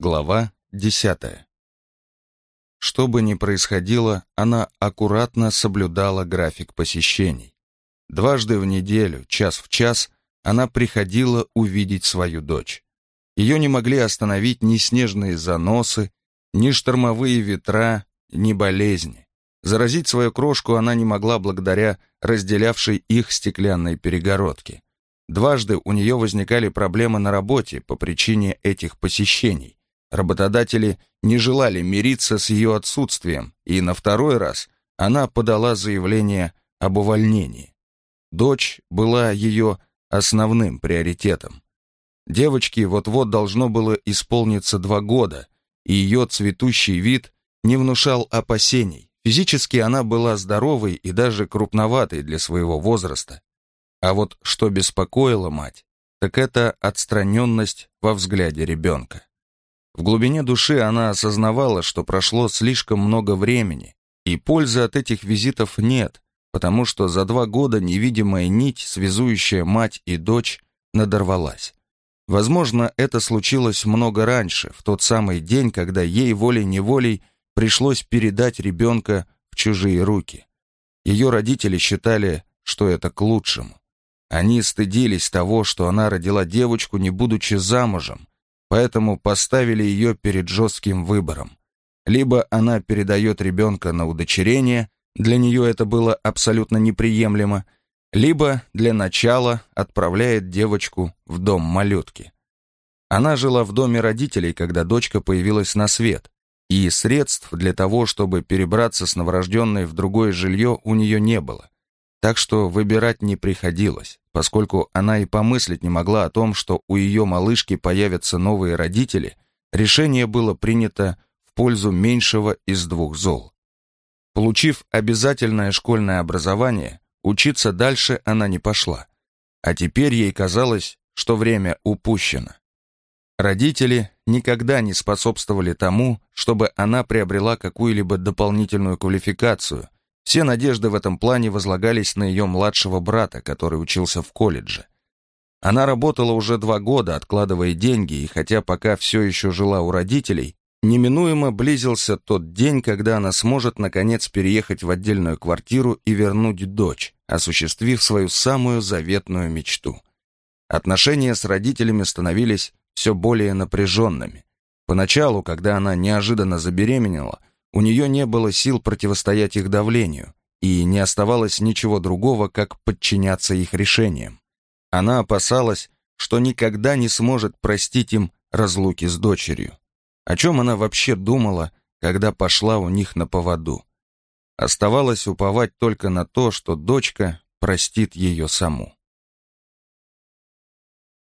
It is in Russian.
Глава десятая. Что бы ни происходило, она аккуратно соблюдала график посещений. Дважды в неделю, час в час, она приходила увидеть свою дочь. Ее не могли остановить ни снежные заносы, ни штормовые ветра, ни болезни. Заразить свою крошку она не могла благодаря разделявшей их стеклянной перегородке. Дважды у нее возникали проблемы на работе по причине этих посещений. Работодатели не желали мириться с ее отсутствием, и на второй раз она подала заявление об увольнении. Дочь была ее основным приоритетом. Девочке вот-вот должно было исполниться два года, и ее цветущий вид не внушал опасений. Физически она была здоровой и даже крупноватой для своего возраста. А вот что беспокоило мать, так это отстраненность во взгляде ребенка. В глубине души она осознавала, что прошло слишком много времени, и пользы от этих визитов нет, потому что за два года невидимая нить, связующая мать и дочь, надорвалась. Возможно, это случилось много раньше, в тот самый день, когда ей волей-неволей пришлось передать ребенка в чужие руки. Ее родители считали, что это к лучшему. Они стыдились того, что она родила девочку, не будучи замужем, поэтому поставили ее перед жестким выбором. Либо она передает ребенка на удочерение, для нее это было абсолютно неприемлемо, либо для начала отправляет девочку в дом малютки. Она жила в доме родителей, когда дочка появилась на свет, и средств для того, чтобы перебраться с новорожденной в другое жилье у нее не было. Так что выбирать не приходилось, поскольку она и помыслить не могла о том, что у ее малышки появятся новые родители, решение было принято в пользу меньшего из двух зол. Получив обязательное школьное образование, учиться дальше она не пошла, а теперь ей казалось, что время упущено. Родители никогда не способствовали тому, чтобы она приобрела какую-либо дополнительную квалификацию – все надежды в этом плане возлагались на ее младшего брата, который учился в колледже. Она работала уже два года, откладывая деньги, и хотя пока все еще жила у родителей, неминуемо близился тот день, когда она сможет наконец переехать в отдельную квартиру и вернуть дочь, осуществив свою самую заветную мечту. Отношения с родителями становились все более напряженными. Поначалу, когда она неожиданно забеременела, у нее не было сил противостоять их давлению, и не оставалось ничего другого, как подчиняться их решениям. Она опасалась, что никогда не сможет простить им разлуки с дочерью. О чем она вообще думала, когда пошла у них на поводу? Оставалось уповать только на то, что дочка простит ее саму.